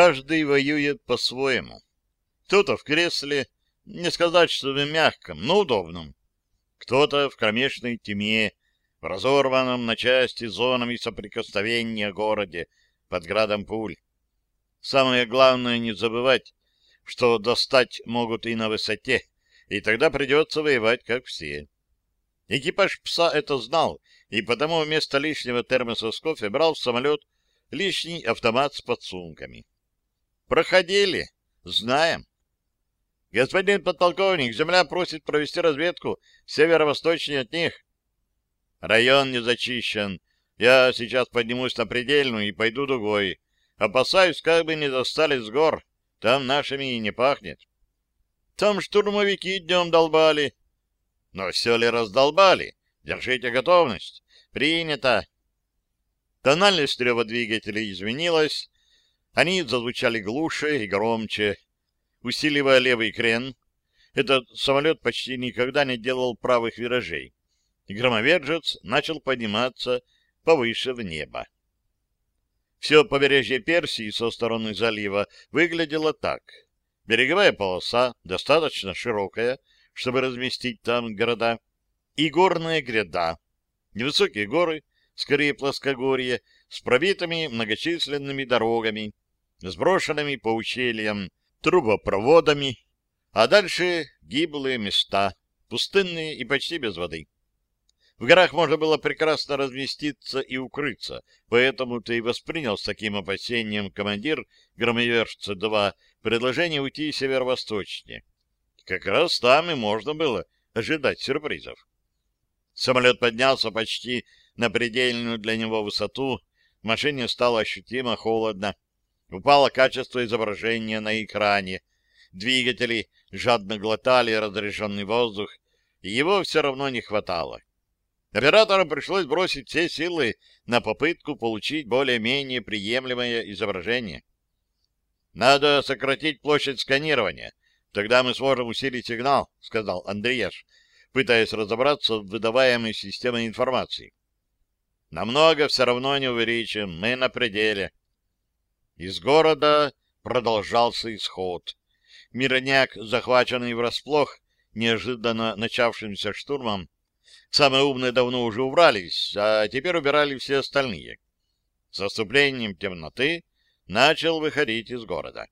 Каждый воюет по-своему. Кто-то в кресле, не сказать, что в мягком, но удобном. Кто-то в кромешной тьме, в разорванном на части зонами соприкосновения городе под градом пуль. Самое главное не забывать, что достать могут и на высоте, и тогда придется воевать, как все. Экипаж пса это знал, и потому вместо лишнего термоса с кофе брал в самолет лишний автомат с подсумками. Проходили, знаем. Господин подполковник, земля просит провести разведку северо-восточнее от них. Район не зачищен. Я сейчас поднимусь на предельную и пойду дугой. Опасаюсь, как бы не достали с гор. Там нашими и не пахнет. Там штурмовики днем долбали. Но все ли раздолбали? Держите готовность. Принято. Тональность рева двигателей изменилась. Они зазвучали глуше и громче, усиливая левый крен. Этот самолет почти никогда не делал правых виражей. громовержец начал подниматься повыше в небо. Все побережье Персии со стороны залива выглядело так. Береговая полоса, достаточно широкая, чтобы разместить там города, и горная гряда, невысокие горы, скорее плоскогорье, с пробитыми многочисленными дорогами, сброшенными по ущельям, трубопроводами, а дальше гиблые места, пустынные и почти без воды. В горах можно было прекрасно разместиться и укрыться, поэтому ты и воспринял с таким опасением командир Громовержца-2 предложение уйти северо-восточнее. Как раз там и можно было ожидать сюрпризов. Самолет поднялся почти на предельную для него высоту, в машине стало ощутимо холодно. Упало качество изображения на экране. Двигатели жадно глотали разряженный воздух, и его все равно не хватало. Оператору пришлось бросить все силы на попытку получить более-менее приемлемое изображение. «Надо сократить площадь сканирования, тогда мы сможем усилить сигнал», — сказал Андреяш, пытаясь разобраться в выдаваемой системе информации. «Намного все равно не увеличим, мы на пределе». Из города продолжался исход. Мирняк, захваченный врасплох, неожиданно начавшимся штурмом, Самые умные давно уже убрались, а теперь убирали все остальные. С наступлением темноты начал выходить из города.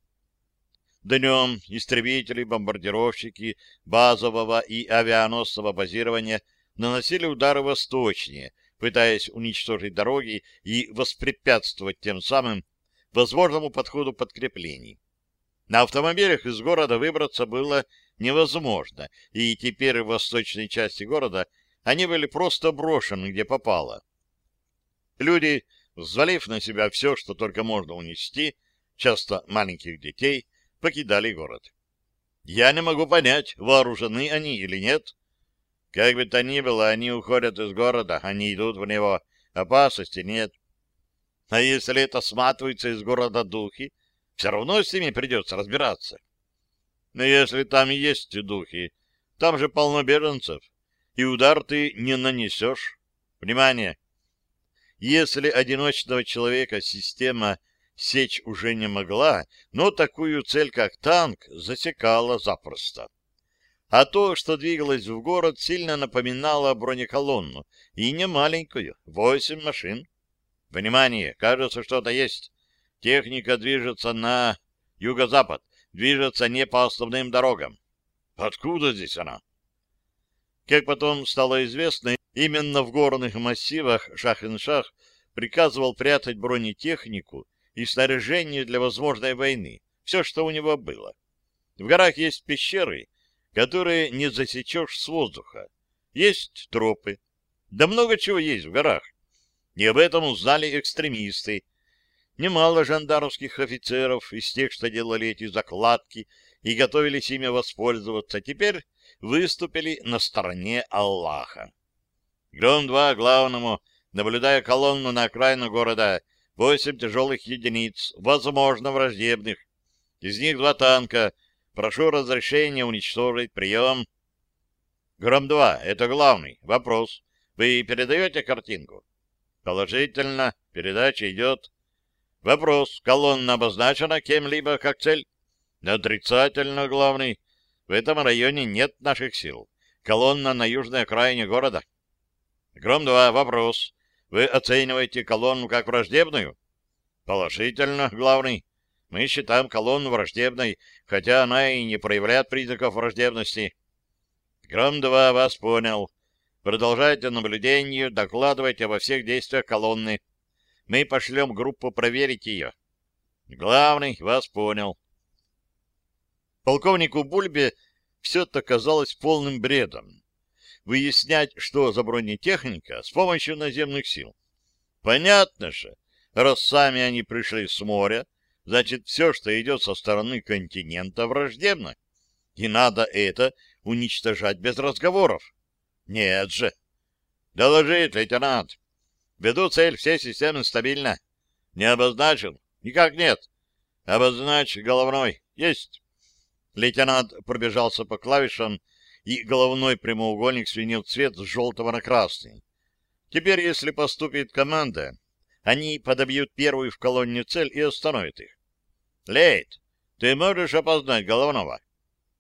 Днем истребители, бомбардировщики базового и авианосного базирования наносили удары восточнее, пытаясь уничтожить дороги и воспрепятствовать тем самым возможному подходу подкреплений. На автомобилях из города выбраться было невозможно, и теперь в восточной части города они были просто брошены, где попало. Люди, взвалив на себя все, что только можно унести, часто маленьких детей, покидали город. Я не могу понять, вооружены они или нет. Как бы то ни было, они уходят из города, они идут в него. Опасности нет. А если это сматывается из города духи, все равно с ними придется разбираться. Но если там есть духи, там же полно беженцев и удар ты не нанесешь. Внимание! Если одиночного человека система сечь уже не могла, но такую цель, как танк, засекала запросто. А то, что двигалось в город, сильно напоминало бронеколонну, и не маленькую, восемь машин. Внимание, кажется, что-то есть. Техника движется на юго-запад, движется не по основным дорогам. Откуда здесь она? Как потом стало известно, именно в горных массивах Шах-ин-Шах приказывал прятать бронетехнику и снаряжение для возможной войны, все, что у него было. В горах есть пещеры, которые не засечешь с воздуха. Есть тропы. Да много чего есть в горах. И об этом узнали экстремисты. Немало жандармских офицеров из тех, что делали эти закладки и готовились ими воспользоваться, теперь выступили на стороне Аллаха. Гром-2 главному, наблюдая колонну на окраину города, восемь тяжелых единиц, возможно, враждебных. Из них два танка. Прошу разрешения уничтожить прием. Гром-2, это главный. Вопрос. Вы передаете картинку? Положительно. Передача идет. Вопрос. Колонна обозначена кем-либо как цель? Отрицательно, главный. В этом районе нет наших сил. Колонна на южной окраине города. Гром-2. Вопрос. Вы оцениваете колонну как враждебную? Положительно, главный. Мы считаем колонну враждебной, хотя она и не проявляет признаков враждебности. Гром-2 вас понял. Продолжайте наблюдение, докладывайте обо всех действиях колонны. Мы пошлем группу проверить ее. Главный вас понял. Полковнику Бульбе все это казалось полным бредом. Выяснять, что за бронетехника, с помощью наземных сил. Понятно же, раз сами они пришли с моря, значит, все, что идет со стороны континента, враждебно. И надо это уничтожать без разговоров. Нет же. Доложит, лейтенант. Веду цель, все системы стабильно. Не обозначил? Никак нет. Обозначь головной. Есть. Лейтенант пробежался по клавишам, и головной прямоугольник сменил цвет с желтого на красный. Теперь, если поступит команда, они подобьют первую в колонне цель и остановят их. Лейт, ты можешь опознать головного?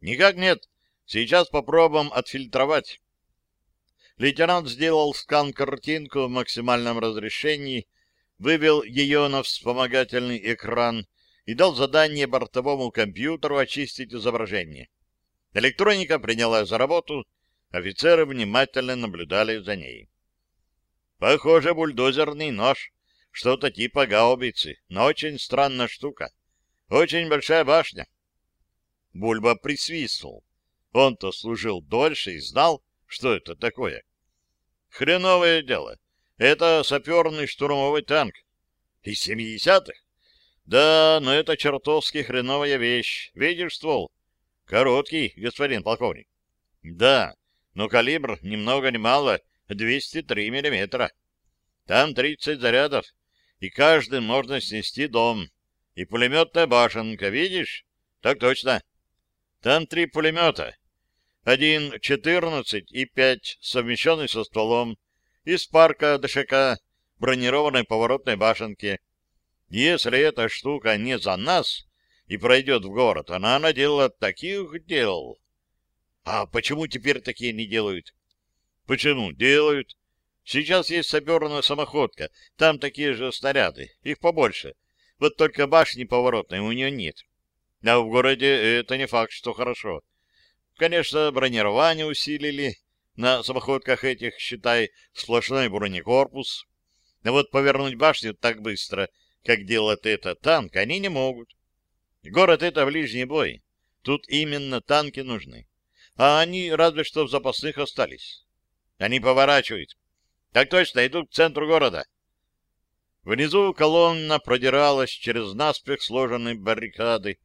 Никак нет. Сейчас попробуем отфильтровать. Лейтенант сделал скан-картинку в максимальном разрешении, вывел ее на вспомогательный экран и дал задание бортовому компьютеру очистить изображение. Электроника приняла за работу, офицеры внимательно наблюдали за ней. Похоже, бульдозерный нож, что-то типа гаубицы, но очень странная штука. Очень большая башня. Бульба присвистнул. Он-то служил дольше и знал, что это такое? Хреновое дело. Это саперный штурмовой танк. Из семидесятых? Да, но это чертовски хреновая вещь. Видишь ствол? Короткий, господин полковник. Да, но калибр ни много ни мало 203 миллиметра. Там 30 зарядов, и каждый можно снести дом. И пулеметная башенка, видишь? Так точно. Там три пулемета, один 14 и 5, совмещенный со стволом, из парка ДШК, бронированной поворотной башенки. Если эта штука не за нас и пройдет в город, она наделала таких дел. А почему теперь такие не делают? Почему? Делают. Сейчас есть саперная самоходка, там такие же снаряды, их побольше. Вот только башни поворотной у нее нет. А в городе это не факт, что хорошо. Конечно, бронирование усилили. На самоходках этих, считай, сплошной бронекорпус. Но вот повернуть башню так быстро, как делает это танк, они не могут. Город — это ближний бой. Тут именно танки нужны. А они разве что в запасных остались. Они поворачивают. Так точно, идут к центру города. Внизу колонна продиралась через наспех сложенные баррикады.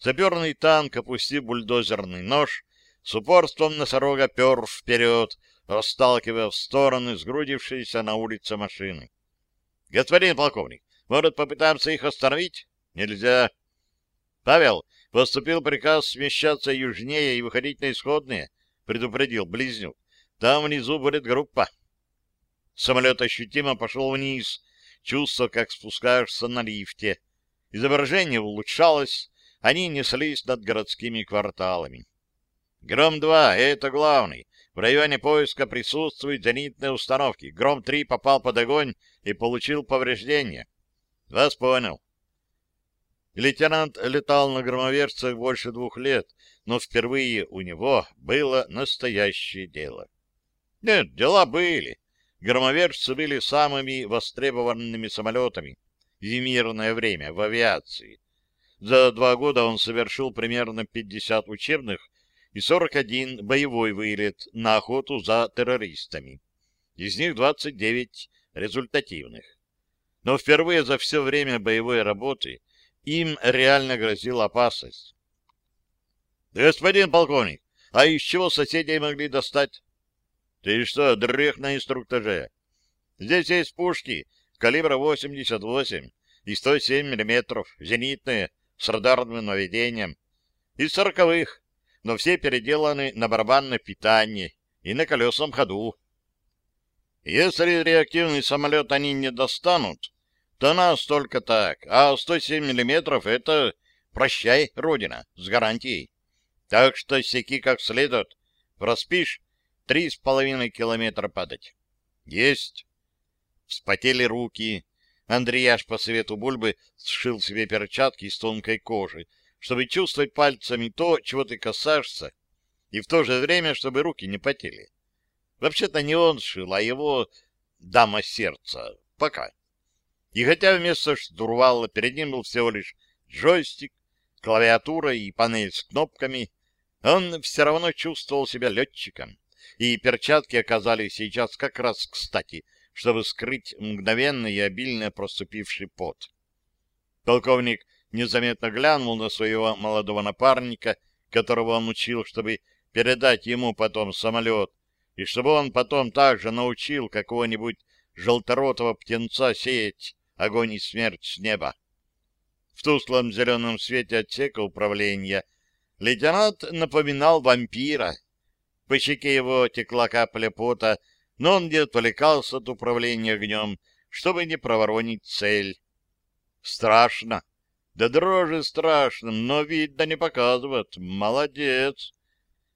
Заперный танк, опустив бульдозерный нож, с упорством носорога пер вперед, расталкивая в стороны сгрудившиеся на улице машины. — Господин полковник, может, попытаемся их остановить? — Нельзя. — Павел, поступил приказ смещаться южнее и выходить на исходные, — предупредил Близнюк. — Там внизу будет группа. Самолет ощутимо пошел вниз, чувство, как спускаешься на лифте. Изображение улучшалось, они неслись над городскими кварталами. Гром-2, это главный. В районе поиска присутствуют зенитные установки. Гром-3 попал под огонь и получил повреждения. Вас понял. Лейтенант летал на громовержцах больше двух лет, но впервые у него было настоящее дело. Нет, дела были. Громовержцы были самыми востребованными самолетами в мирное время в авиации. За два года он совершил примерно 50 учебных и 41 боевой вылет на охоту за террористами. Из них 29 результативных. Но впервые за все время боевой работы им реально грозила опасность. «Господин полковник, а из чего соседей могли достать?» «Ты что, дрых на инструктаже?» «Здесь есть пушки калибра 88 и 107 мм, зенитные, с радарным наведением. Из сороковых, но все переделаны на барабанное питание и на колесном ходу. Если реактивный самолет они не достанут, то нас только так, а 107 миллиметров — это прощай, Родина, с гарантией. Так что секи как следует. Проспишь — три с половиной километра падать. Есть. Вспотели руки. Андреяш по совету Бульбы сшил себе перчатки из тонкой кожи, чтобы чувствовать пальцами то, чего ты касаешься, и в то же время, чтобы руки не потели. Вообще-то не он сшил, а его дама сердца. Пока. И хотя вместо штурвала перед ним был всего лишь джойстик, клавиатура и панель с кнопками, он все равно чувствовал себя летчиком, и перчатки оказались сейчас как раз кстати, чтобы скрыть мгновенно и обильно проступивший пот. Полковник незаметно глянул на своего молодого напарника, которого он учил, чтобы передать ему потом самолет, и чтобы он потом также научил какого-нибудь желторотого птенца сеять огонь и смерть с неба. В тусклом зеленом свете отсека управления лейтенант напоминал вампира. По щеке его текла капля пота, но он не отвлекался от управления огнем, чтобы не проворонить цель. Страшно. Да дрожи страшно, но видно не показывает. Молодец.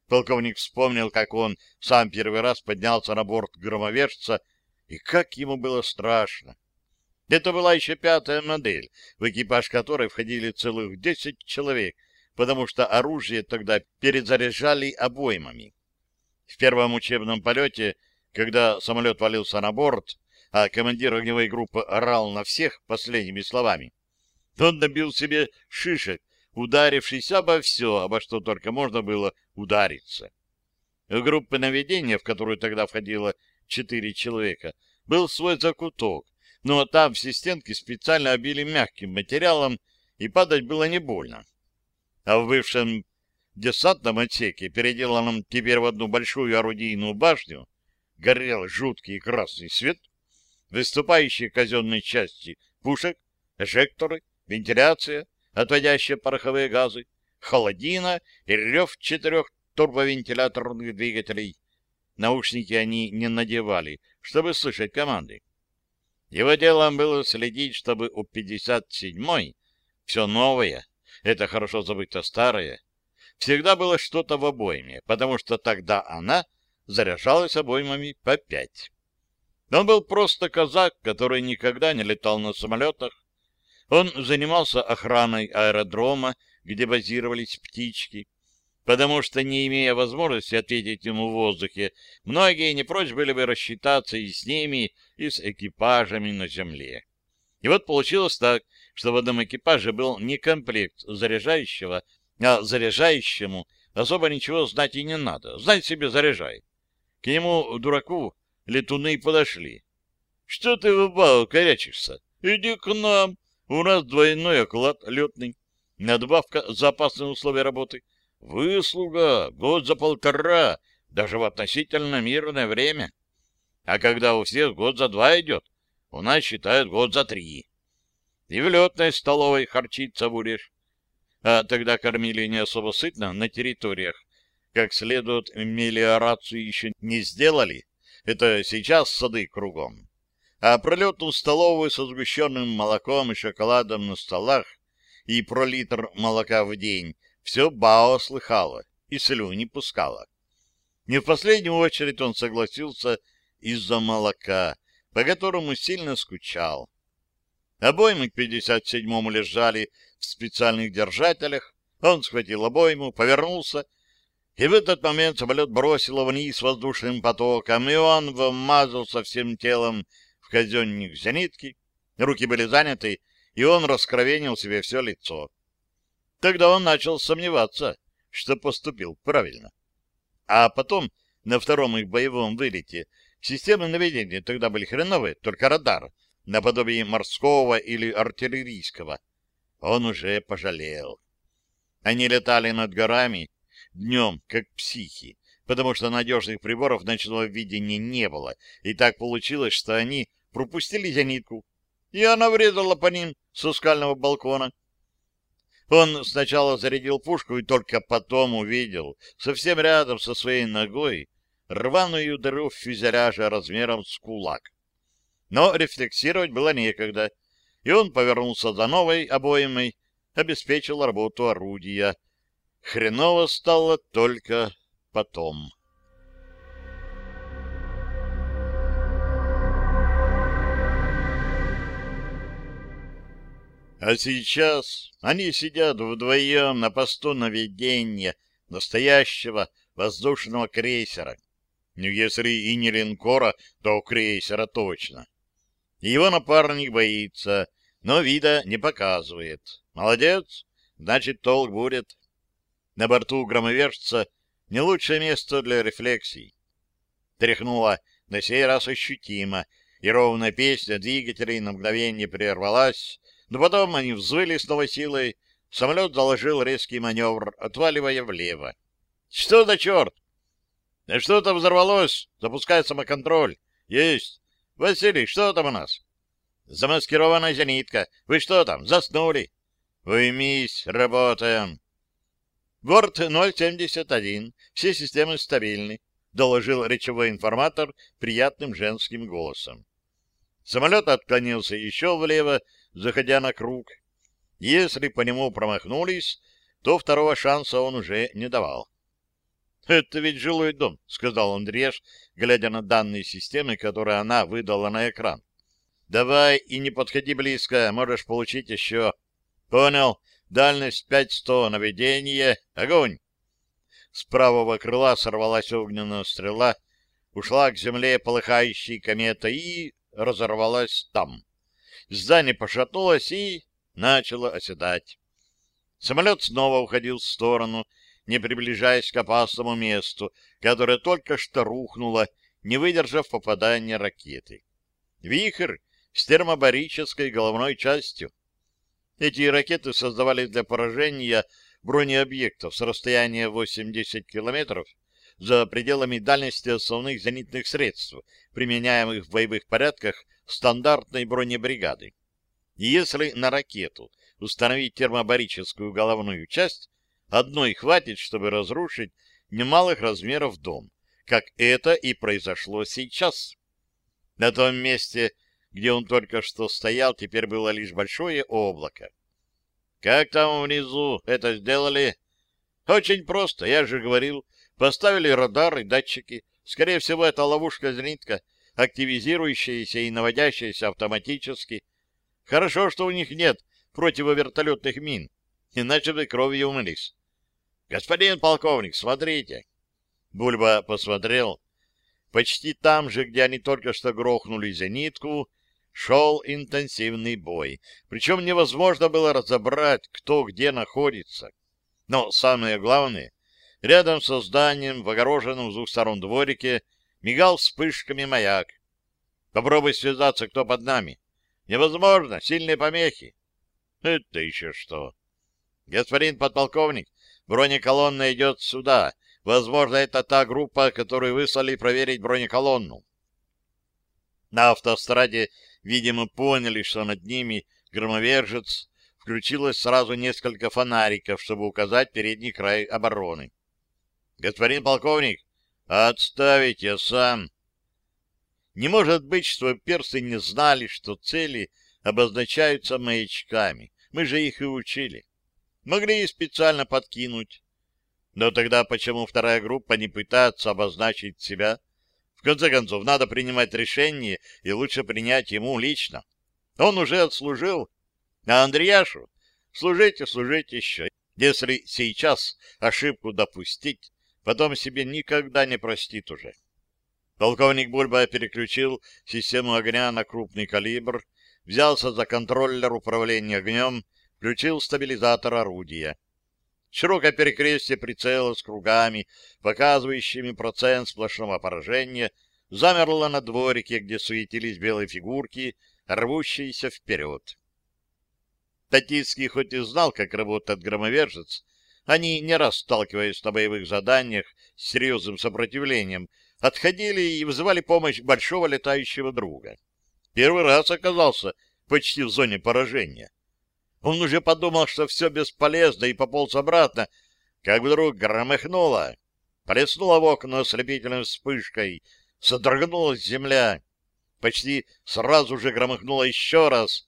Полковник вспомнил, как он сам первый раз поднялся на борт громовержца, и как ему было страшно. Это была еще пятая модель, в экипаж которой входили целых десять человек, потому что оружие тогда перезаряжали обоймами. В первом учебном полете, когда самолет валился на борт, а командир огневой группы орал на всех последними словами, он набил себе шишек, ударившись обо все, обо что только можно было удариться. У группы наведения, в которую тогда входило четыре человека, был свой закуток, но там все стенки специально обили мягким материалом, и падать было не больно. А в бывшем десантном отсеке, переделанном теперь в одну большую орудийную башню, горел жуткий красный свет, выступающие казенные части пушек, эжекторы, вентиляция, отводящая пороховые газы, холодина и рев четырех турбовентиляторных двигателей. Наушники они не надевали, чтобы слышать команды. Его делом было следить, чтобы у 57-й все новое, это хорошо забыто старое, всегда было что-то в обойме, потому что тогда она заряжалась обоймами по пять. Он был просто казак, который никогда не летал на самолетах. Он занимался охраной аэродрома, где базировались птички, потому что, не имея возможности ответить ему в воздухе, многие не прочь были бы рассчитаться и с ними, и с экипажами на земле. И вот получилось так, что в одном экипаже был не комплект заряжающего, а заряжающему особо ничего знать и не надо. Знать себе заряжай. К нему, дураку, летуны подошли. — Что ты в бау корячишься? Иди к нам. У нас двойной оклад летный. Надбавка за опасные условия работы — Выслуга год за полтора, даже в относительно мирное время. А когда у всех год за два идет, у нас считают год за три. И в летной столовой харчиться будешь. А тогда кормили не особо сытно на территориях. Как следует, мелиорацию еще не сделали. Это сейчас сады кругом. А пролетную столовую со сгущенным молоком и шоколадом на столах и про литр молока в день все Бао слыхала и слюни пускала. Не в последнюю очередь он согласился из-за молока, по которому сильно скучал. Обоймы к 57-му лежали в специальных держателях. Он схватил обойму, повернулся, и в этот момент самолет бросило вниз воздушным потоком, и он вмазался всем телом в казенник зенитки. Руки были заняты, и он раскровенил себе все лицо. Тогда он начал сомневаться, что поступил правильно. А потом, на втором их боевом вылете, системы наведения тогда были хреновые, только радар, наподобие морского или артиллерийского. Он уже пожалел. Они летали над горами днем, как психи, потому что надежных приборов ночного видения не было, и так получилось, что они пропустили зенитку, и она врезала по ним со скального балкона. Он сначала зарядил пушку и только потом увидел, совсем рядом со своей ногой, рваную дыру в фюзеляже размером с кулак. Но рефлексировать было некогда, и он повернулся за новой обоймой, обеспечил работу орудия. Хреново стало только потом. А сейчас они сидят вдвоем на посту наведения настоящего воздушного крейсера. Ну, если и не линкора, то крейсера точно. Его напарник боится, но вида не показывает. Молодец, значит, толк будет. На борту громовержца не лучшее место для рефлексий. Тряхнула на сей раз ощутимо, и ровная песня двигателей на мгновение прервалась, но потом они взвыли с новой силой, самолет заложил резкий маневр, отваливая влево. — Что за черт? — Да что-то взорвалось, запускай самоконтроль. — Есть. — Василий, что там у нас? — Замаскированная зенитка. Вы что там, заснули? — Уймись, работаем. — Борт 071, все системы стабильны, — доложил речевой информатор приятным женским голосом. Самолет отклонился еще влево, заходя на круг. Если по нему промахнулись, то второго шанса он уже не давал. — Это ведь жилой дом, — сказал Андрееш, глядя на данные системы, которые она выдала на экран. — Давай и не подходи близко, можешь получить еще. — Понял. Дальность 500, наведение, огонь. С правого крыла сорвалась огненная стрела, ушла к земле полыхающей комета и разорвалась там здание пошатнулось и начало оседать. Самолет снова уходил в сторону, не приближаясь к опасному месту, которое только что рухнуло, не выдержав попадания ракеты. Вихрь с термобарической головной частью. Эти ракеты создавались для поражения бронеобъектов с расстояния 80 километров за пределами дальности основных зенитных средств, применяемых в боевых порядках стандартной бронебригады. И если на ракету установить термобарическую головную часть, одной хватит, чтобы разрушить немалых размеров дом, как это и произошло сейчас. На том месте, где он только что стоял, теперь было лишь большое облако. Как там внизу это сделали? Очень просто, я же говорил, поставили радар и датчики. Скорее всего, это ловушка-зенитка — активизирующиеся и наводящиеся автоматически. Хорошо, что у них нет противовертолетных мин, иначе бы кровью умылись. — Господин полковник, смотрите. Бульба посмотрел. Почти там же, где они только что грохнули зенитку, шел интенсивный бой. Причем невозможно было разобрать, кто где находится. Но самое главное, рядом со зданием, в огороженном с двух сторон дворике, мигал вспышками маяк. Попробуй связаться, кто под нами. Невозможно, сильные помехи. Это еще что? Господин подполковник, бронеколонна идет сюда. Возможно, это та группа, которую выслали проверить бронеколонну. На автостраде, видимо, поняли, что над ними громовержец, включилось сразу несколько фонариков, чтобы указать передний край обороны. Господин полковник, Отставить я сам. Не может быть, что персы не знали, что цели обозначаются маячками. Мы же их и учили. Могли и специально подкинуть. Но тогда почему вторая группа не пытается обозначить себя? Конце концов, надо принимать решение, и лучше принять ему лично. Он уже отслужил. А Андреяшу служите, служите еще. Если сейчас ошибку допустить, потом себе никогда не простит уже. Полковник Бульба переключил систему огня на крупный калибр, взялся за контроллер управления огнем, включил стабилизатор орудия. Широкое перекрестие прицела с кругами, показывающими процент сплошного поражения, замерло на дворике, где суетились белые фигурки, рвущиеся вперед. Татицкий хоть и знал, как работает громовержец, они, не раз сталкиваясь на боевых заданиях с серьезным сопротивлением, отходили и вызывали помощь большого летающего друга. Первый раз оказался почти в зоне поражения. Он уже подумал, что все бесполезно, и пополз обратно, как вдруг громыхнуло. Плеснуло в окна ослепительной вспышкой, содрогнулась земля. Почти сразу же громыхнуло еще раз.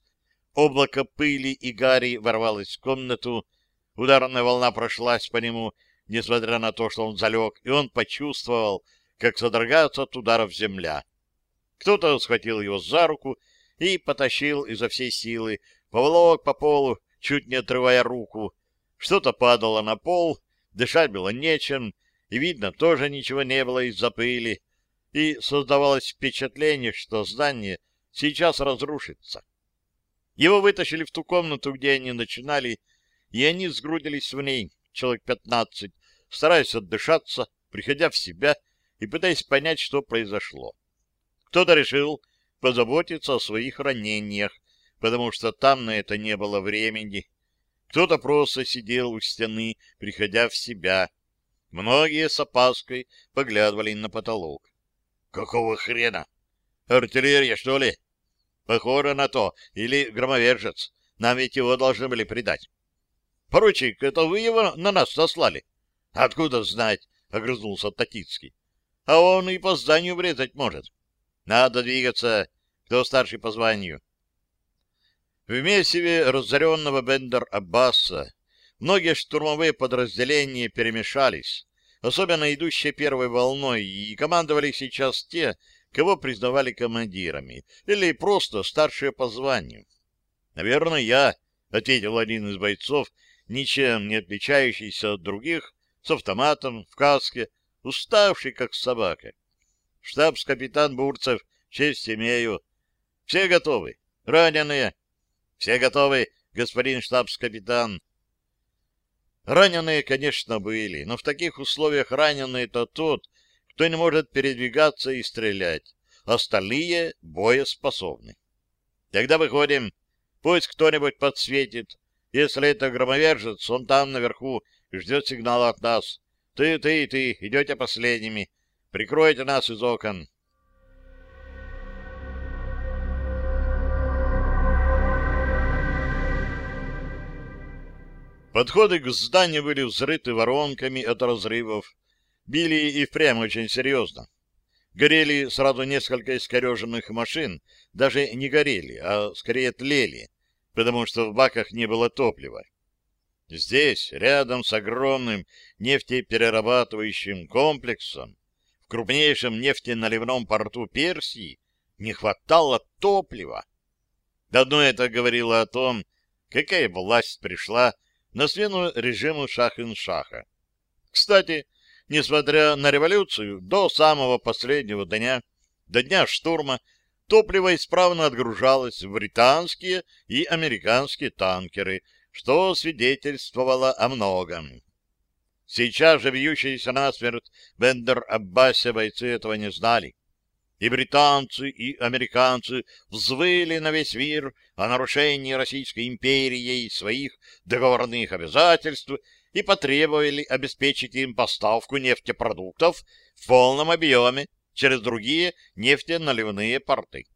Облако пыли и гари ворвалось в комнату, ударная волна прошлась по нему, несмотря на то, что он залег, и он почувствовал, как содрогается от ударов земля. Кто-то схватил его за руку и потащил изо всей силы, поволок по полу, чуть не отрывая руку. Что-то падало на пол, дышать было нечем, и, видно, тоже ничего не было из-за пыли, и создавалось впечатление, что здание сейчас разрушится. Его вытащили в ту комнату, где они начинали, и они сгрудились в ней, человек пятнадцать, стараясь отдышаться, приходя в себя и пытаясь понять, что произошло. Кто-то решил позаботиться о своих ранениях, потому что там на это не было времени. Кто-то просто сидел у стены, приходя в себя. Многие с опаской поглядывали на потолок. — Какого хрена? Артиллерия, что ли? — Похоже на то. Или громовержец. Нам ведь его должны были предать. — Поручик, это вы его на нас сослали? — Откуда знать? — огрызнулся Татицкий. — А он и по зданию врезать может. Надо двигаться. Кто старший по званию? В месиве разоренного Бендер-Аббаса многие штурмовые подразделения перемешались, особенно идущие первой волной, и командовали сейчас те, кого признавали командирами, или просто старшие по званию. «Наверное, я», — ответил один из бойцов, ничем не отличающийся от других, с автоматом, в каске, уставший, как собака. «Штабс-капитан Бурцев, честь имею. Все готовы? Раненые?» Все готовы, господин штабс-капитан? Раненые, конечно, были, но в таких условиях раненый это тот, кто не может передвигаться и стрелять. Остальные боеспособны. Тогда выходим. Пусть кто-нибудь подсветит. Если это громовержец, он там наверху ждет сигнала от нас. Ты, ты и ты идете последними. Прикройте нас из окон. Подходы к зданию были взрыты воронками от разрывов. Били и впрямь очень серьезно. Горели сразу несколько искореженных машин. Даже не горели, а скорее тлели, потому что в баках не было топлива. Здесь, рядом с огромным нефтеперерабатывающим комплексом, в крупнейшем нефтеналивном порту Персии, не хватало топлива. Одно это говорило о том, какая власть пришла на смену режиму Шахин-Шаха. Кстати, несмотря на революцию, до самого последнего дня, до дня штурма, топливо исправно отгружалось в британские и американские танкеры, что свидетельствовало о многом. Сейчас же бьющиеся насмерть Бендер-Аббасе бойцы этого не знали. И британцы, и американцы взвыли на весь мир о нарушении Российской империи своих договорных обязательств и потребовали обеспечить им поставку нефтепродуктов в полном объеме через другие нефтеналивные порты.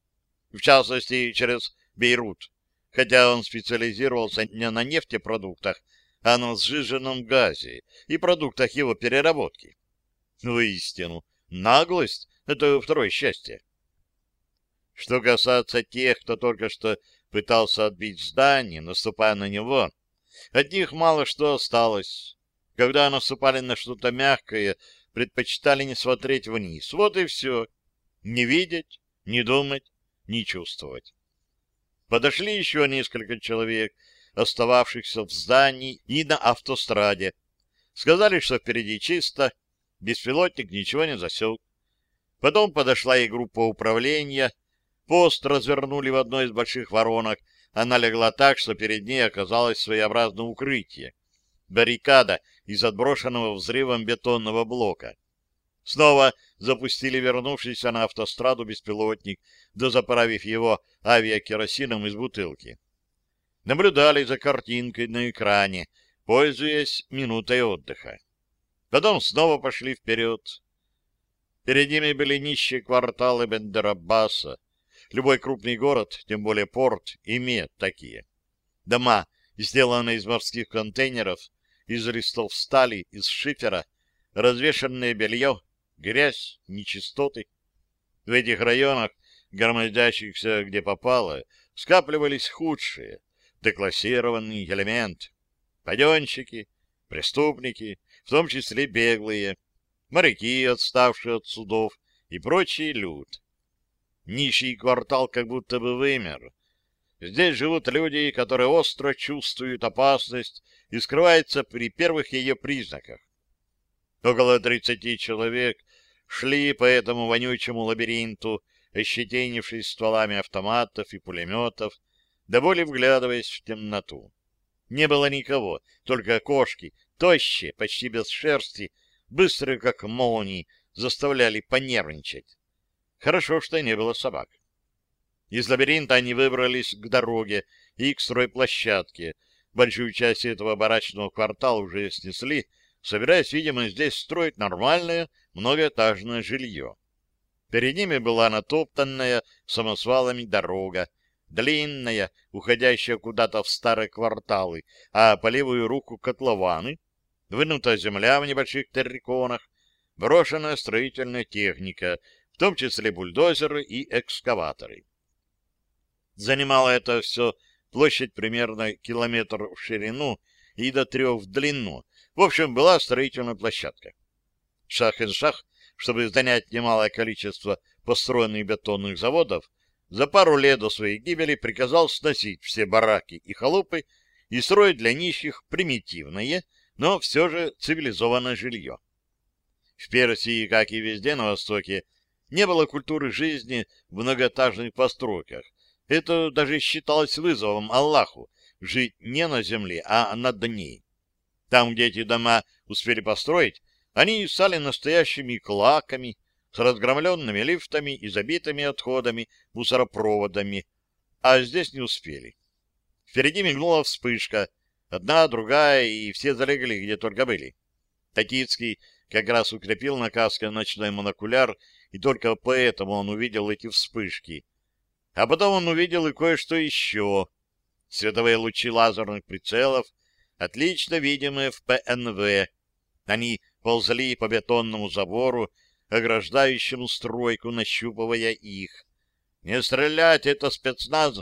В частности, через Бейрут, хотя он специализировался не на нефтепродуктах, а на сжиженном газе и продуктах его переработки. Воистину, наглость — это второе счастье. Что касается тех, кто только что пытался отбить здание, наступая на него, от них мало что осталось. Когда наступали на что-то мягкое, предпочитали не смотреть вниз. Вот и все. Не видеть, не думать, не чувствовать. Подошли еще несколько человек, остававшихся в здании и на автостраде. Сказали, что впереди чисто, беспилотник ничего не засек. Потом подошла и группа управления. Пост развернули в одной из больших воронок. Она легла так, что перед ней оказалось своеобразное укрытие. Баррикада из отброшенного взрывом бетонного блока. Снова запустили вернувшийся на автостраду беспилотник, дозаправив его авиакеросином из бутылки. Наблюдали за картинкой на экране, пользуясь минутой отдыха. Потом снова пошли вперед. Перед ними были нищие кварталы Бендерабаса. Любой крупный город, тем более порт, имеет такие. Дома, сделанные из морских контейнеров, из листов стали, из шифера, развешанное белье, грязь, нечистоты. В этих районах, громоздящихся где попало, скапливались худшие, деклассированный элемент. Паденщики, преступники, в том числе беглые, моряки, отставшие от судов, и прочий люд. Нищий квартал как будто бы вымер. Здесь живут люди, которые остро чувствуют опасность и скрываются при первых ее признаках. Около тридцати человек шли по этому вонючему лабиринту, ощетинившись стволами автоматов и пулеметов, до боли вглядываясь в темноту. Не было никого, только кошки, тощие, почти без шерсти, быстрые, как молнии, заставляли понервничать. Хорошо, что не было собак. Из лабиринта они выбрались к дороге и к стройплощадке. Большую часть этого барачного квартала уже снесли, собираясь, видимо, здесь строить нормальное многоэтажное жилье. Перед ними была натоптанная самосвалами дорога, длинная, уходящая куда-то в старые кварталы, а по левую руку котлованы, вынутая земля в небольших терриконах, брошенная строительная техника, в том числе бульдозеры и экскаваторы. Занимало это все площадь примерно километр в ширину и до трех в длину. В общем, была строительная площадка. Шах-ин-шах, чтобы занять немалое количество построенных бетонных заводов, за пару лет до своей гибели приказал сносить все бараки и халупы и строить для нищих примитивное, но все же цивилизованное жилье. В Персии, как и везде на Востоке, не было культуры жизни в многоэтажных постройках. Это даже считалось вызовом Аллаху жить не на земле, а над ней. Там, где эти дома успели построить, они стали настоящими клаками с разгромленными лифтами и забитыми отходами мусоропроводами, а здесь не успели. Впереди мигнула вспышка, одна, другая, и все залегли, где только были. Татицкий как раз укрепил на каске ночной монокуляр, и только поэтому он увидел эти вспышки. А потом он увидел и кое-что еще. Световые лучи лазерных прицелов, отлично видимые в ПНВ. Они ползли по бетонному забору, ограждающему стройку, нащупывая их. «Не стрелять, это спецназ!»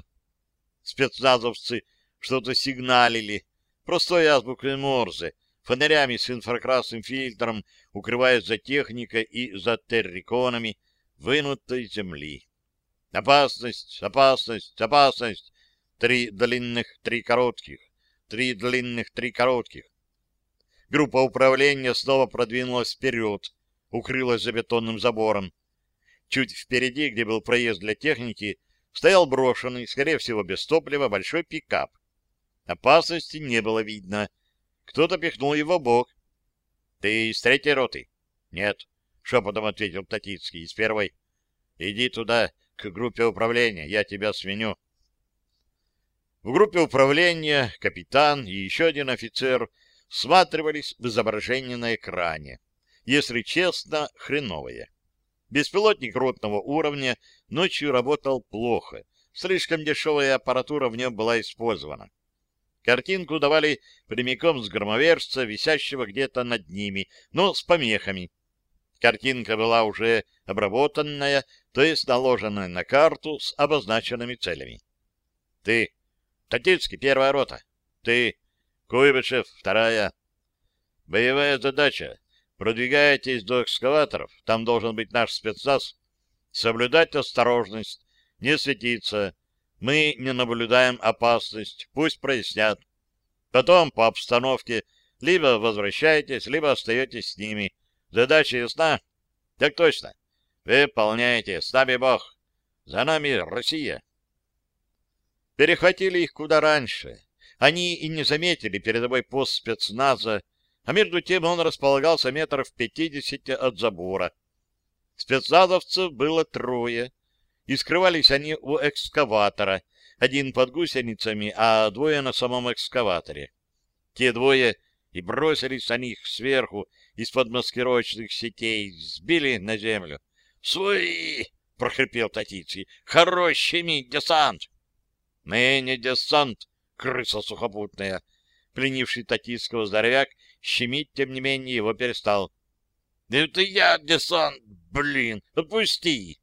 Спецназовцы что-то сигналили, простой азбукой Морзе, фонарями с инфракрасным фильтром, укрываясь за техникой и за терриконами вынутой земли. Опасность, опасность, опасность. Три длинных, три коротких. Три длинных, три коротких. Группа управления снова продвинулась вперед, укрылась за бетонным забором. Чуть впереди, где был проезд для техники, стоял брошенный, скорее всего, без топлива, большой пикап. Опасности не было видно. Кто-то пихнул его в бок. — Ты из третьей роты? — Нет, — шепотом ответил Татицкий. — Из первой. — Иди туда, к группе управления, я тебя свиню. В группе управления капитан и еще один офицер всматривались в изображение на экране. Если честно, хреновое. Беспилотник ротного уровня ночью работал плохо. Слишком дешевая аппаратура в нем была использована. Картинку давали прямиком с громоверца, висящего где-то над ними, но с помехами. Картинка была уже обработанная, то есть наложенная на карту с обозначенными целями. Ты, Татицкий, первая рота. Ты, Куйбышев, вторая. Боевая задача. Продвигаетесь до экскаваторов, там должен быть наш спецназ. Соблюдать осторожность, не светиться, мы не наблюдаем опасность, пусть прояснят. Потом по обстановке либо возвращайтесь, либо остаетесь с ними. Задача ясна? Так точно. Выполняйте. С нами Бог. За нами Россия. Перехватили их куда раньше. Они и не заметили передовой пост спецназа, а между тем он располагался метров пятидесяти от забора. Спецназовцев было трое и скрывались они у экскаватора, один под гусеницами, а двое на самом экскаваторе. Те двое и бросились на них сверху из-под маскировочных сетей, сбили на землю. «Свои!» — прохрипел Татицкий. «Хорошими десант!» «Мы не десант, крыса сухопутная!» Пленивший Татицкого здоровяк щемить, тем не менее, его перестал. «Это я десант, блин! Отпусти!»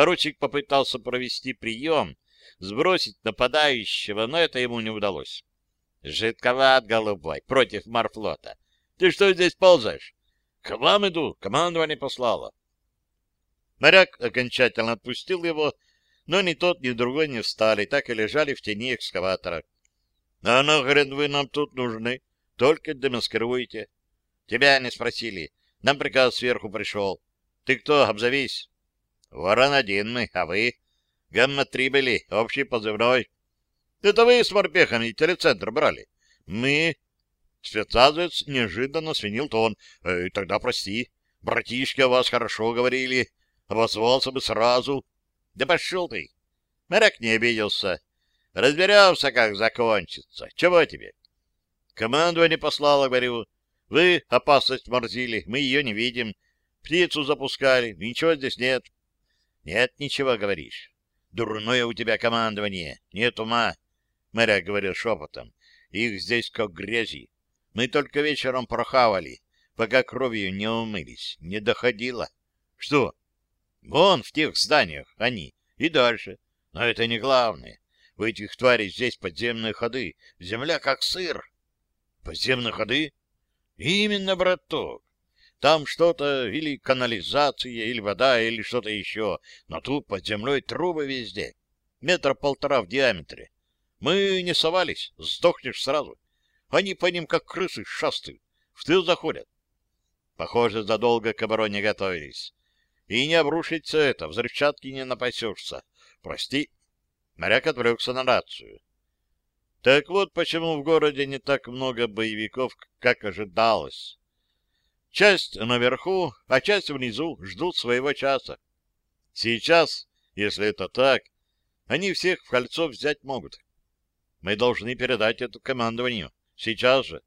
Поручик попытался провести прием, сбросить нападающего, но это ему не удалось. Жидковат, голубой, против морфлота. Ты что здесь ползаешь? К вам иду, командование послало. Моряк окончательно отпустил его, но ни тот, ни другой не встали, так и лежали в тени экскаватора. — А нахрен вы нам тут нужны? Только демаскируйте. Тебя не спросили. Нам приказ сверху пришел. Ты кто, обзовись? Ворон один мы, а вы? Гамма-3 были, общий позывной. Это вы с морпехами телецентр брали? Мы... Спецназовец неожиданно свинил тон. Э, тогда прости. Братишки о вас хорошо говорили. Обозвался бы сразу. Да пошел ты. Моряк не обиделся. Разберемся, как закончится. Чего тебе? Командование послало, говорю. Вы опасность морзили, мы ее не видим. Птицу запускали, ничего здесь нет. Нет ничего, говоришь. Дурное у тебя командование, нет ума. Моряк говорил шепотом. Их здесь как грязи. Мы только вечером прохавали, пока кровью не умылись. Не доходило. Что? Вон в тех зданиях они. И дальше. Но это не главное. У этих тварей здесь подземные ходы. Земля как сыр. Подземные ходы? Именно, браток. Там что-то или канализация, или вода, или что-то еще. Но тут под землей трубы везде. Метра полтора в диаметре. Мы не совались, сдохнешь сразу. Они по ним, как крысы, шастают. В тыл заходят. Похоже, задолго к обороне готовились. И не обрушится это, взрывчатки не напасешься. Прости. Моряк отвлекся на рацию. Так вот, почему в городе не так много боевиков, как ожидалось. Часть наверху, а часть внизу ждут своего часа. Сейчас, если это так, они всех в кольцо взять могут. Мы должны передать это командованию. Сейчас же.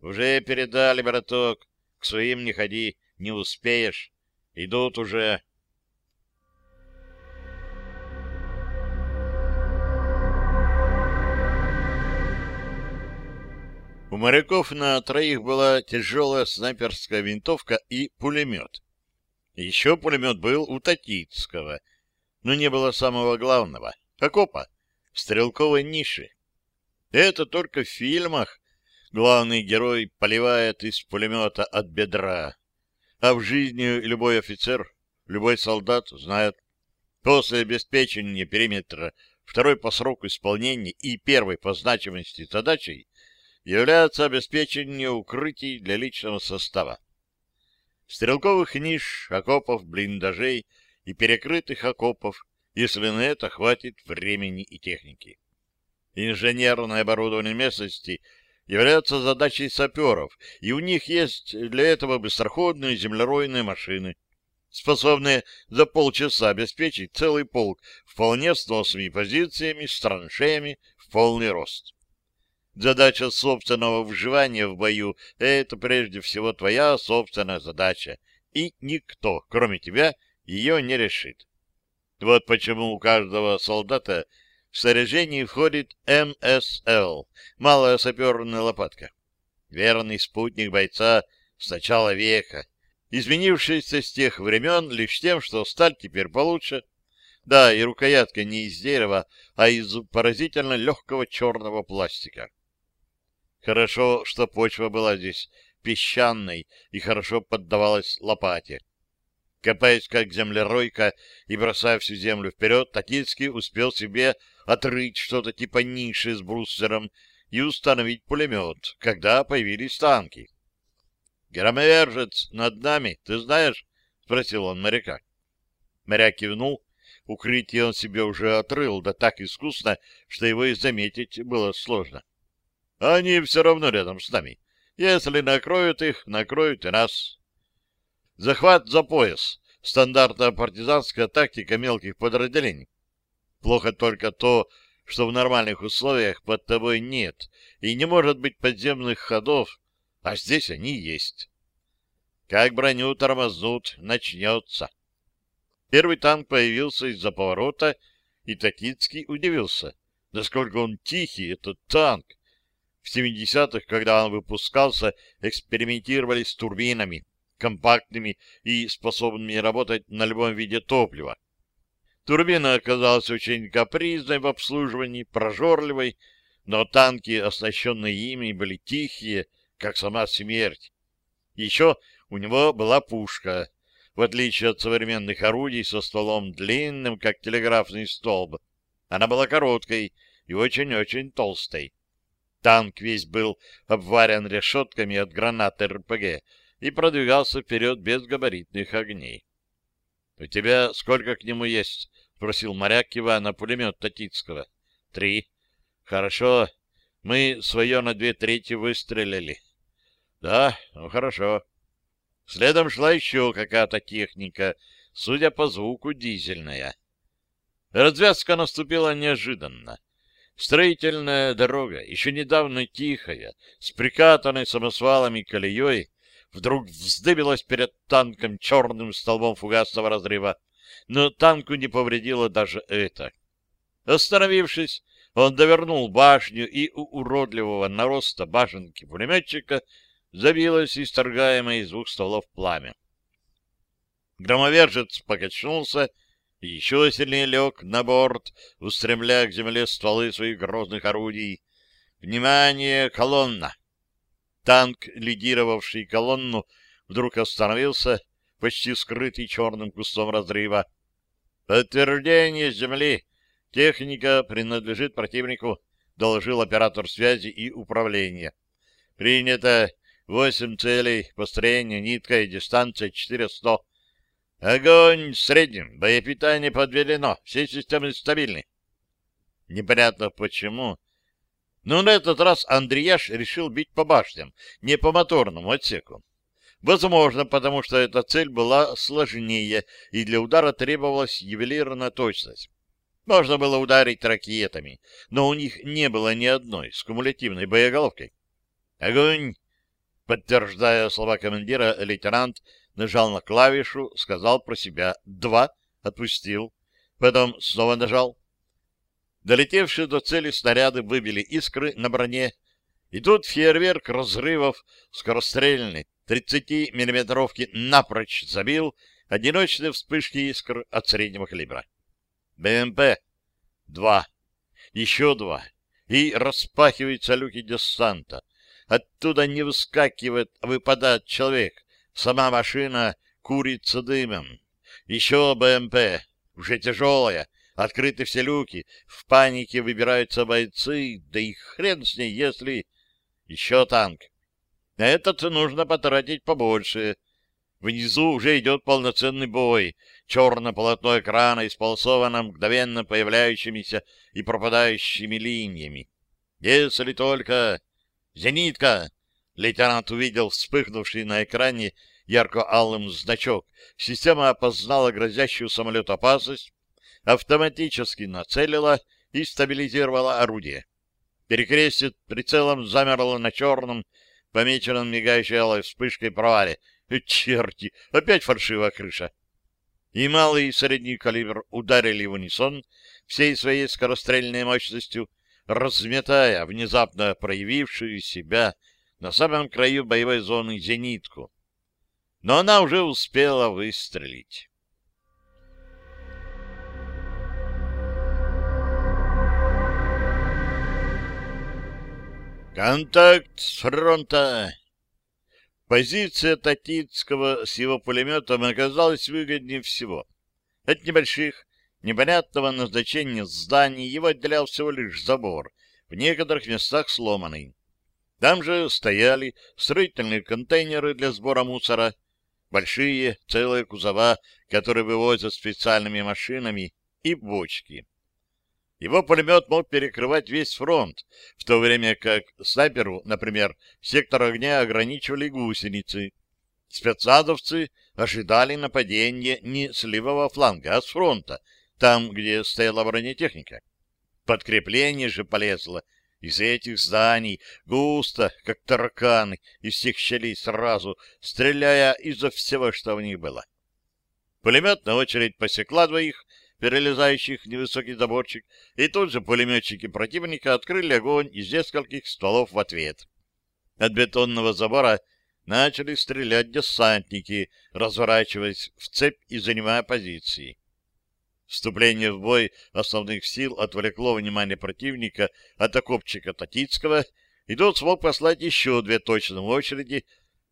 Уже передали, браток. К своим не ходи, не успеешь. Идут уже. У моряков на троих была тяжелая снайперская винтовка и пулемет. Еще пулемет был у Татицкого, но не было самого главного — окопа, стрелковой ниши. Это только в фильмах главный герой поливает из пулемета от бедра. А в жизни любой офицер, любой солдат знает, после обеспечения периметра второй по сроку исполнения и первой по значимости задачей является обеспечение укрытий для личного состава. Стрелковых ниш, окопов, блиндажей и перекрытых окопов, если на это хватит времени и техники. Инженерное оборудование местности является задачей саперов, и у них есть для этого быстроходные землеройные машины, способные за полчаса обеспечить целый полк вполне сносными позициями с траншеями в полный рост. Задача собственного выживания в бою — это прежде всего твоя собственная задача, и никто, кроме тебя, ее не решит. Вот почему у каждого солдата в снаряжение входит МСЛ — малая саперная лопатка. Верный спутник бойца с начала века, изменившийся с тех времен лишь тем, что сталь теперь получше. Да, и рукоятка не из дерева, а из поразительно легкого черного пластика. Хорошо, что почва была здесь песчаной и хорошо поддавалась лопате. Копаясь как землеройка и бросая всю землю вперед, Татицкий успел себе отрыть что-то типа ниши с брустером и установить пулемет, когда появились танки. — Громовержец над нами, ты знаешь? — спросил он моряка. Моряк кивнул. Укрытие он себе уже отрыл, да так искусно, что его и заметить было сложно. — они все равно рядом с нами. Если накроют их, накроют и нас. Захват за пояс. Стандартная партизанская тактика мелких подразделений. Плохо только то, что в нормальных условиях под тобой нет и не может быть подземных ходов, а здесь они есть. Как броню тормознут, начнется. Первый танк появился из-за поворота, и Татицкий удивился, насколько он тихий, этот танк. В 70-х, когда он выпускался, экспериментировали с турбинами, компактными и способными работать на любом виде топлива. Турбина оказалась очень капризной в обслуживании, прожорливой, но танки, оснащенные ими, были тихие, как сама смерть. Еще у него была пушка, в отличие от современных орудий со стволом длинным, как телеграфный столб. Она была короткой и очень-очень толстой. Танк весь был обварен решетками от гранат РПГ и продвигался вперед без габаритных огней. — У тебя сколько к нему есть? — спросил моряк, кивая на пулемет Татицкого. — Три. — Хорошо. Мы свое на две трети выстрелили. — Да, ну хорошо. Следом шла еще какая-то техника, судя по звуку, дизельная. Развязка наступила неожиданно. Строительная дорога, еще недавно тихая, с прикатанной самосвалами колеей, вдруг вздыбилась перед танком черным столбом фугасного разрыва, но танку не повредило даже это. Остановившись, он довернул башню, и у уродливого нароста башенки пулеметчика забилось исторгаемое из двух стволов пламя. Громовержец покачнулся еще сильнее лег на борт, устремляя к земле стволы своих грозных орудий. «Внимание, колонна!» Танк, лидировавший колонну, вдруг остановился, почти скрытый черным кустом разрыва. «Подтверждение земли! Техника принадлежит противнику», — доложил оператор связи и управления. «Принято Восемь целей, построение, нитка и дистанция 400. Огонь средним, боепитание подведено, все системы стабильны. Непонятно почему, но на этот раз Андреяш решил бить по башням, не по моторному отсеку. Возможно, потому что эта цель была сложнее, и для удара требовалась ювелирная точность. Можно было ударить ракетами, но у них не было ни одной с кумулятивной боеголовкой. Огонь! Подтверждая слова командира, лейтенант нажал на клавишу, сказал про себя «два», отпустил, потом снова нажал. Долетевшие до цели снаряды выбили искры на броне, и тут фейерверк разрывов скорострельный 30-миллиметровки напрочь забил одиночные вспышки искр от среднего калибра. БМП — два, еще два, и распахиваются люки десанта — Оттуда не выскакивает, а выпадает человек. Сама машина курится дымом. Еще БМП, уже тяжелая, открыты все люки, в панике выбираются бойцы, да и хрен с ней, если... Еще танк. На этот нужно потратить побольше. Внизу уже идет полноценный бой. Черное полотно экрана исполосовано мгновенно появляющимися и пропадающими линиями. Если только «Зенитка!» Лейтенант увидел вспыхнувший на экране ярко-алым значок. Система опознала грозящую самолету опасность, автоматически нацелила и стабилизировала орудие. Перекрестие прицелом замерло на черном, помеченном мигающей алой вспышкой провале. Э, черти! Опять фальшивая крыша! И малый и средний калибр ударили в унисон всей своей скорострельной мощностью, разметая внезапно проявившую себя на самом краю боевой зоны зенитку. Но она уже успела выстрелить. «Контакт с фронта!» Позиция Татицкого с его пулеметом оказалась выгоднее всего. От небольших, непонятного назначения зданий его отделял всего лишь забор, в некоторых местах сломанный. Там же стояли строительные контейнеры для сбора мусора, большие целые кузова, которые вывозят специальными машинами, и бочки. Его пулемет мог перекрывать весь фронт, в то время как снайперу, например, сектор огня ограничивали гусеницы. Спецназовцы ожидали нападения не с левого фланга, а с фронта, там, где стояла бронетехника. Подкрепление же полезло из этих зданий, густо, как тараканы, из всех щелей сразу, стреляя изо всего, что в них было. Пулеметная очередь посекла двоих, перелезающих невысокий заборчик, и тут же пулеметчики противника открыли огонь из нескольких стволов в ответ. От бетонного забора начали стрелять десантники, разворачиваясь в цепь и занимая позиции. Вступление в бой основных сил отвлекло внимание противника от окопчика Татицкого, и тот смог послать еще две точные очереди,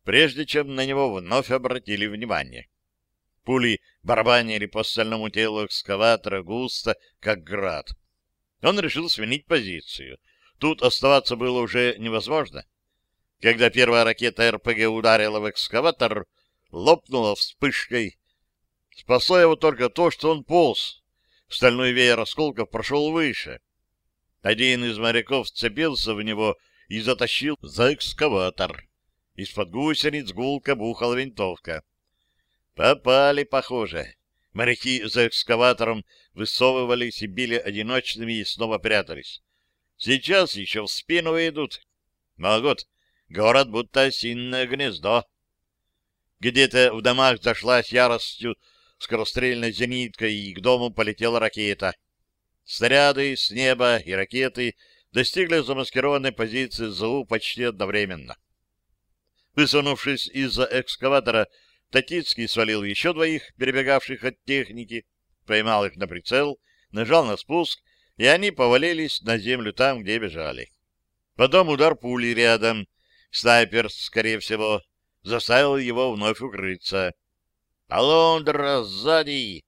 прежде чем на него вновь обратили внимание. Пули барабанили по стальному телу экскаватора густо, как град. Он решил сменить позицию. Тут оставаться было уже невозможно. Когда первая ракета РПГ ударила в экскаватор, лопнула вспышкой. Спасло его только то, что он полз. Стальной веер осколков прошел выше. Один из моряков вцепился в него и затащил за экскаватор. Из-под гусениц гулко бухала винтовка. Попали, похоже. Моряки за экскаватором высовывались и били одиночными и снова прятались. Сейчас еще в спину выйдут. Могут. Город будто осинное гнездо. Где-то в домах зашла яростью скорострельной зениткой, и к дому полетела ракета. Снаряды с неба и ракеты достигли замаскированной позиции ЗУ почти одновременно. Высунувшись из-за экскаватора, Татицкий свалил еще двоих, перебегавших от техники, поймал их на прицел, нажал на спуск, и они повалились на землю там, где бежали. Потом удар пули рядом. Снайпер, скорее всего, заставил его вновь укрыться. «Алондра, сзади!»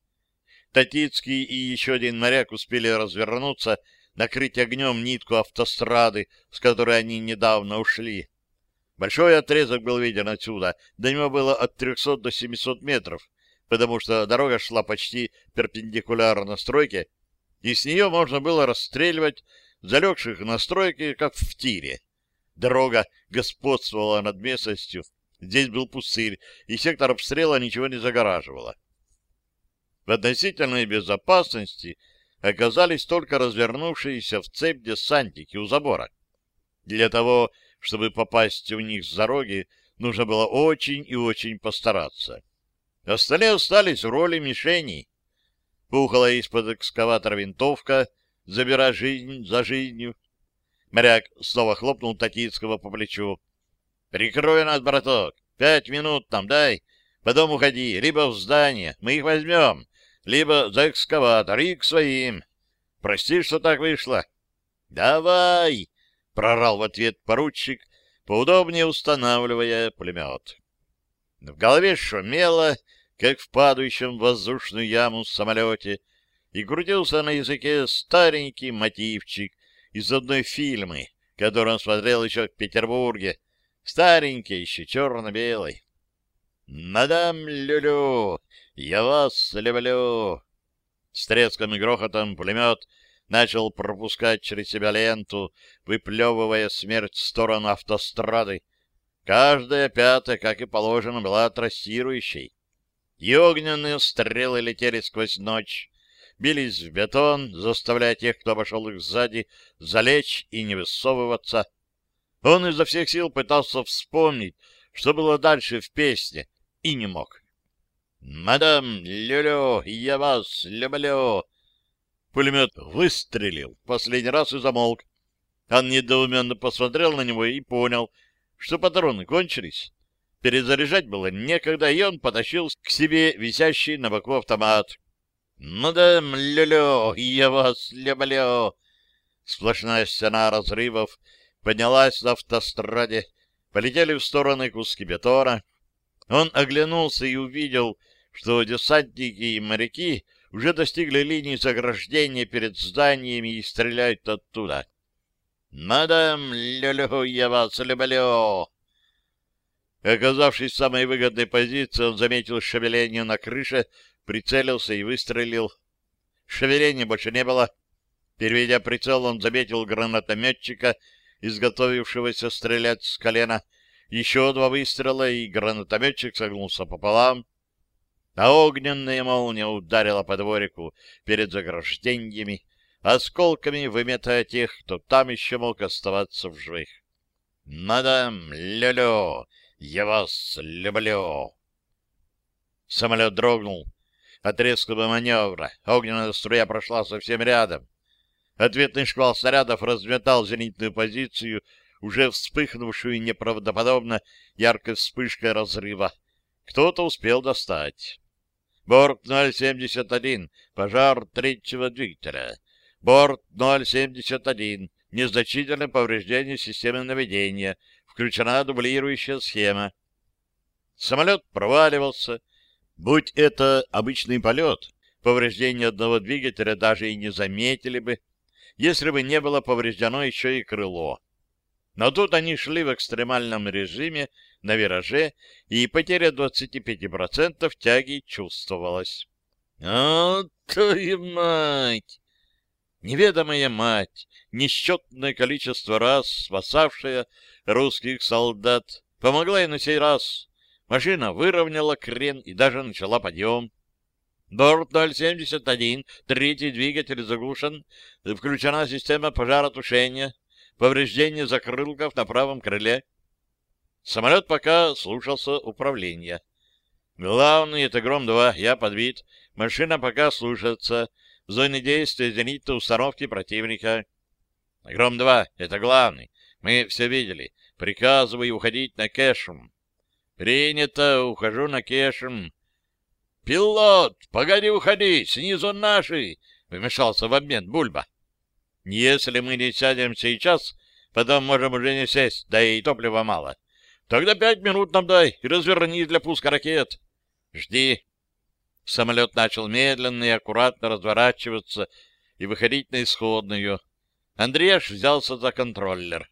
Татицкий и еще один моряк успели развернуться, накрыть огнем нитку автострады, с которой они недавно ушли. Большой отрезок был виден отсюда, до него было от 300 до 700 метров, потому что дорога шла почти перпендикулярно стройке, и с нее можно было расстреливать залегших на стройке, как в тире. Дорога господствовала над местностью, здесь был пустырь, и сектор обстрела ничего не загораживало. В относительной безопасности оказались только развернувшиеся в цепь десантники у забора. Для того, чтобы попасть у них с дороги, нужно было очень и очень постараться. Остальные остались в роли мишеней. Пухала из-под экскаватора винтовка, забирая жизнь за жизнью. Моряк снова хлопнул Татицкого по плечу. — Прикрой нас, браток. Пять минут там дай. Потом уходи. Либо в здание. Мы их возьмем. Либо за экскаватор и к своим. Прости, что так вышло. — Давай! прорал в ответ поручик, поудобнее устанавливая пулемет. В голове шумело, как в падающем воздушную яму самолете, и крутился на языке старенький мотивчик из одной фильмы, который он смотрел еще в Петербурге, старенький, еще черно-белый. «Мадам Люлю, я вас люблю!» С треском и грохотом пулемет начал пропускать через себя ленту, выплевывая смерть в сторону автострады. Каждая пятая, как и положено, была трассирующей. И огненные стрелы летели сквозь ночь, бились в бетон, заставляя тех, кто обошел их сзади, залечь и не высовываться. Он изо всех сил пытался вспомнить, что было дальше в песне, и не мог. «Мадам, люлю, я вас люблю!» Пулемет выстрелил последний раз и замолк. Он недоуменно посмотрел на него и понял, что патроны кончились. Перезаряжать было некогда, и он потащил к себе висящий на боку автомат. «Мадам Лёлё, я вас люблю!» Сплошная стена разрывов поднялась на автостраде, полетели в стороны куски бетона. Он оглянулся и увидел, что десантники и моряки уже достигли линии заграждения перед зданиями и стреляют оттуда. «Мадам, люблю я вас, люблю!» Оказавшись в самой выгодной позиции, он заметил шевеление на крыше, прицелился и выстрелил. Шевеления больше не было. Переведя прицел, он заметил гранатометчика, изготовившегося стрелять с колена. Еще два выстрела, и гранатометчик согнулся пополам а огненная молния ударила по дворику перед заграждениями, осколками выметая тех, кто там еще мог оставаться в живых. «Мадам, лё-лё, я вас люблю!» Самолет дрогнул. От резкого маневра огненная струя прошла совсем рядом. Ответный шквал снарядов разметал зенитную позицию, уже вспыхнувшую неправдоподобно яркой вспышкой разрыва. Кто-то успел достать. Борт 071, пожар третьего двигателя. Борт 071, незначительное повреждение системы наведения, включена дублирующая схема. Самолет проваливался. Будь это обычный полет, повреждение одного двигателя даже и не заметили бы, если бы не было повреждено еще и крыло. Но тут они шли в экстремальном режиме на вираже, и потеря 25% тяги чувствовалась. «О, твою мать!» Неведомая мать, несчетное количество раз спасавшая русских солдат, помогла и на сей раз. Машина выровняла крен и даже начала подъем. Борт 071, третий двигатель заглушен, включена система пожаротушения, повреждение закрылков на правом крыле. Самолет пока слушался управления. Главный — это Гром-2, я подбит, машина пока слушается, в зоне действия зенитной установки противника. Гром-2 — это главный, мы все видели, приказываю уходить на кэшем. Принято, ухожу на кэшем. «Пилот, погоди уходи, снизу наши!» — вмешался в обмен Бульба. «Если мы не сядем сейчас, потом можем уже не сесть, да и топлива мало. Тогда пять минут нам дай и разверни для пуска ракет. Жди». Самолет начал медленно и аккуратно разворачиваться и выходить на исходную. Андреаш взялся за контроллер.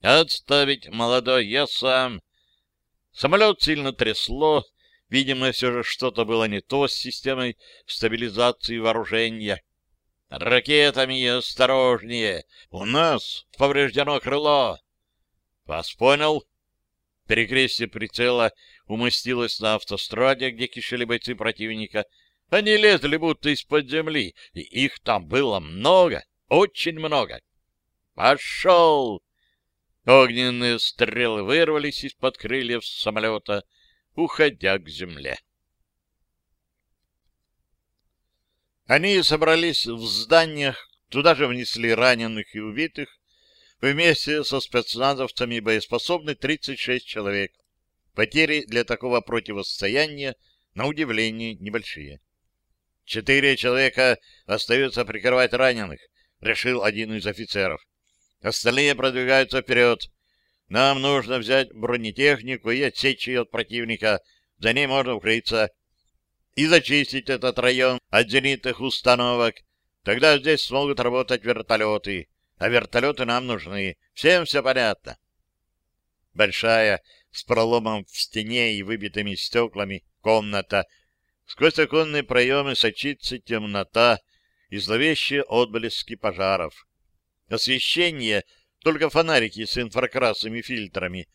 «Отставить, молодой, я сам». Самолет сильно трясло, Видимо, все же что-то было не то с системой стабилизации вооружения. «Ракетами осторожнее! У нас повреждено крыло!» «Вас понял?» Перекрестие прицела умостилось на автостраде, где кишели бойцы противника. Они лезли будто из-под земли, и их там было много, очень много. «Пошел!» Огненные стрелы вырвались из-под крыльев самолета, уходя к земле. Они собрались в зданиях, туда же внесли раненых и убитых. Вместе со спецназовцами боеспособны 36 человек. Потери для такого противостояния, на удивление, небольшие. Четыре человека остаются прикрывать раненых, решил один из офицеров. Остальные продвигаются вперед, нам нужно взять бронетехнику и отсечь ее от противника. За ней можно укрыться. И зачистить этот район от зенитных установок. Тогда здесь смогут работать вертолеты. А вертолеты нам нужны. Всем все понятно. Большая, с проломом в стене и выбитыми стеклами, комната. Сквозь оконные проемы сочится темнота и зловещие отблески пожаров. Освещение — только фонарики с инфракрасными фильтрами.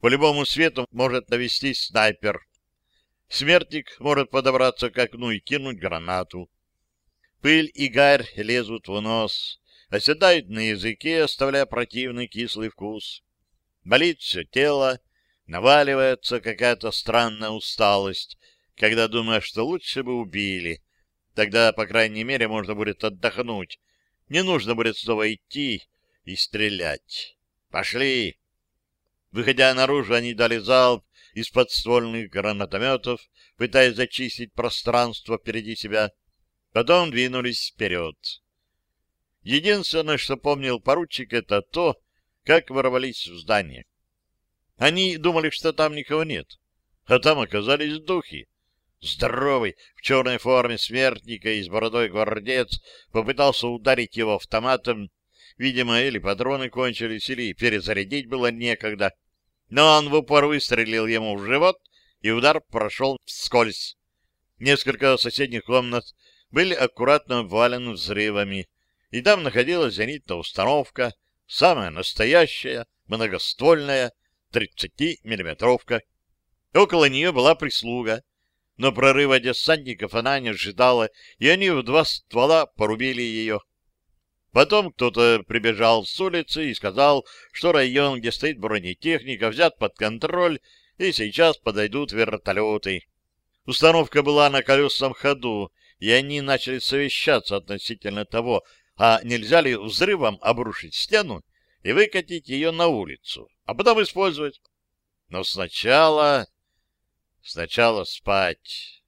По любому свету может навести снайпер. Смертник может подобраться к окну и кинуть гранату. Пыль и гарь лезут в нос, оседают на языке, оставляя противный кислый вкус. Болит все тело, наваливается какая-то странная усталость, когда думаешь, что лучше бы убили. Тогда, по крайней мере, можно будет отдохнуть. Не нужно будет снова идти, и стрелять. Пошли! Выходя наружу, они дали залп из подствольных гранатометов, пытаясь зачистить пространство впереди себя. Потом двинулись вперед. Единственное, что помнил поручик, это то, как ворвались в здание. Они думали, что там никого нет, а там оказались духи. Здоровый, в черной форме смертника и с бородой гвардец попытался ударить его автоматом, Видимо, или патроны кончились, или перезарядить было некогда. Но он в упор выстрелил ему в живот, и удар прошел вскользь. Несколько соседних комнат были аккуратно обвалены взрывами, и там находилась зенитная установка, самая настоящая, многоствольная, 30-миллиметровка. Около нее была прислуга, но прорыва десантников она не ожидала, и они в два ствола порубили ее. Потом кто-то прибежал с улицы и сказал, что район, где стоит бронетехника, взят под контроль, и сейчас подойдут вертолеты. Установка была на колесном ходу, и они начали совещаться относительно того, а нельзя ли взрывом обрушить стену и выкатить ее на улицу, а потом использовать. Но сначала... Сначала спать.